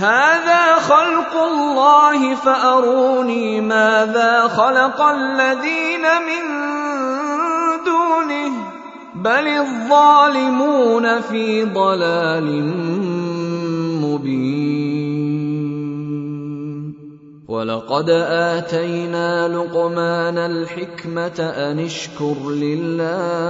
هذا خلق الله فأروني ماذا خلق الذين من دونه بل الظالمون في ضلال مبين. ولقد آتينا لقمان الحكمة أن اشكر لله.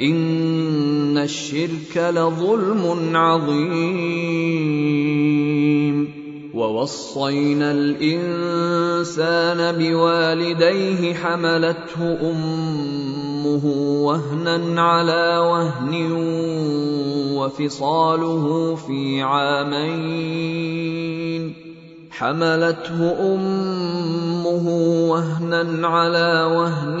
ان الشرك لظلم عظيم ووصينا الانسان بوالديه حملته امه وهنا على وهن وفصاله في عامين حملته امه وهنا على وهن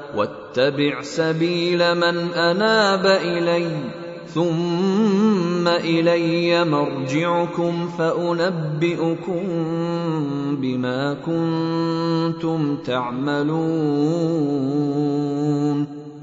واتبع سبيل من أناب إلي ثم إلي مرجعكم فأنبئكم بما كنتم تعملون.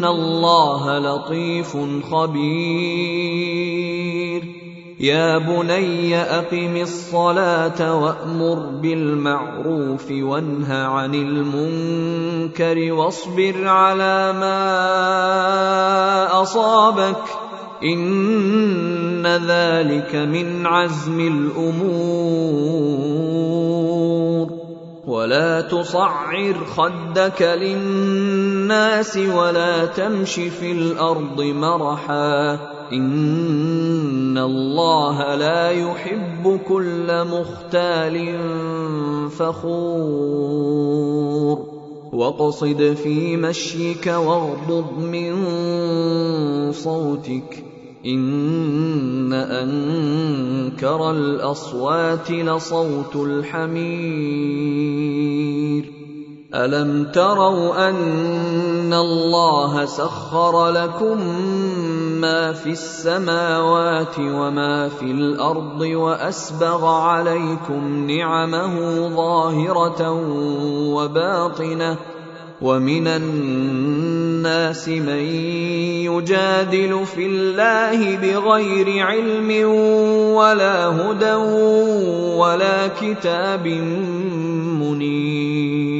ان الله لطيف خبير يا بني اقم الصلاه وامر بالمعروف وانه عن المنكر واصبر على ما اصابك ان ذلك من عزم الأمور ولا تصعر خدك للناس ولا تمش في الأرض مرحا. إن الله لا يحب كل مختال فخور. واقصد في مشيك واغضض من صوتك. إن أنكر الأصوات لصوت الحمير. ألم تروا ان الله سخر لكم ما في السماوات وما في الأرض واسبغ عليكم نعمه ظاهره وباطنه ومن الناس من يجادل في الله بغير علم ولا هدى ولا كتاب منير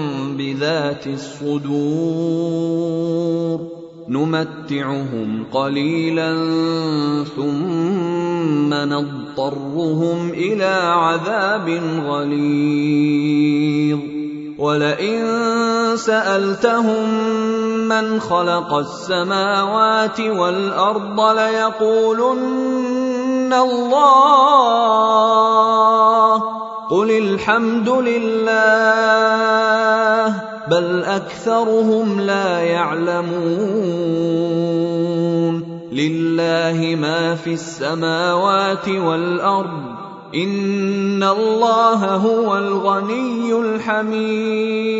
بذات الصدور نمتعهم قليلا ثم نضطرهم إلى عذاب غليظ. ولئن سألتهم من خلق السماوات والأرض ليقولن الله. قل الحمد لله. بل اكثرهم لا يعلمون لله ما في السماوات والارض ان الله هو الغني الحميد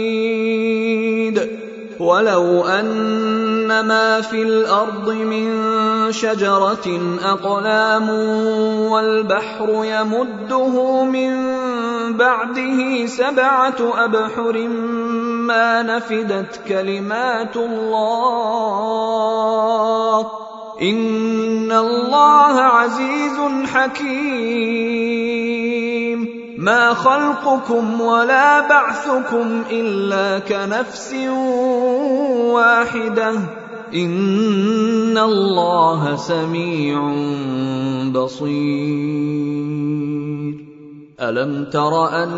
ولو ان ما في الأرض من شجره اقلام والبحر يمده من بعده سبعه ابحر ما نفدت كلمات الله. إن الله عزيز حكيم. ما خلقكم ولا بعثكم إلا كنفس واحدة. إن الله سميع بصير. ألم تر أن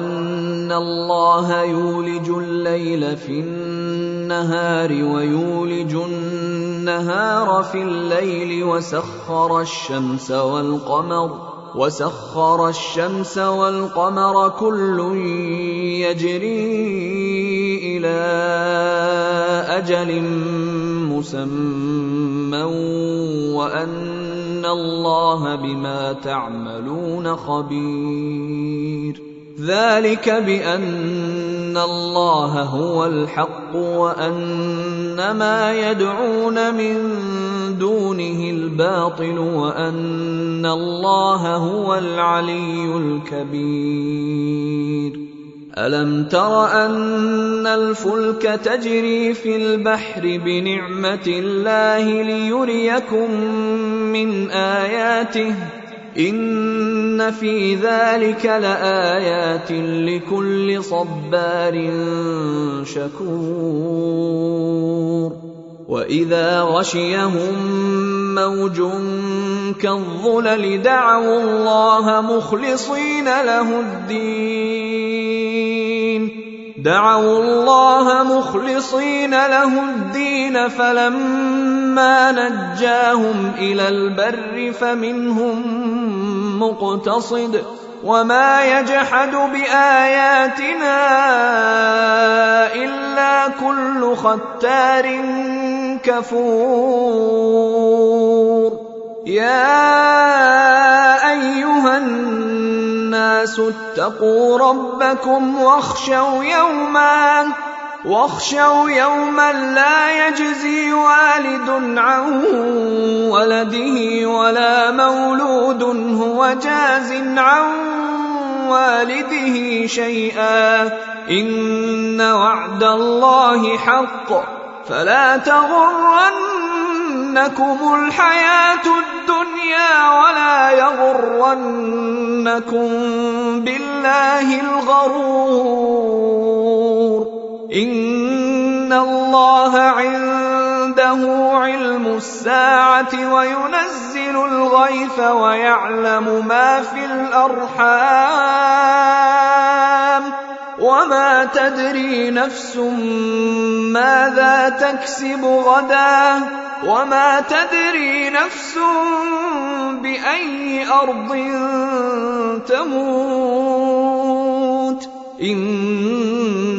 الله يولج الليل في النهار ويولج النهار في الليل وسخر الشمس والقمر وسخر الشمس والقمر كل يجري إلى أجل مسمى وان الله بما تعملون خبير ذلك بأن الله هو الحق وأن ما يدعون من دونه الباطل وأن الله هو العلي الكبير. ألم تر أن الفلك تجري في البحر بنعمة الله ليريكم من آياته؟ ان في ذلك لايات لكل صبار شكور واذا غشيهم موج كالظلل دعوا الله مخلصين له الدين دعوا الله مخلصين له الدين فلما نجاهم إلى البر فمنهم مقتصد وما يجحد بآياتنا إلا كل ختار كفور. يا أيها الناس اتقوا ربكم واخشوا يوما واخشوا يوما لا يجزي والد عن ولده ولا مولود هو جاز عن والده شيئا. إن وعد الله حق. فلا تغرنكم الحياة الدنيا ولا يغرنكم بالله الغرور. ان الله عنده علم الساعة وينزل الغيث ويعلم ما في الارحام وما تدري نفس ماذا تكسب غدا وما تدري نفس باي ارض تموت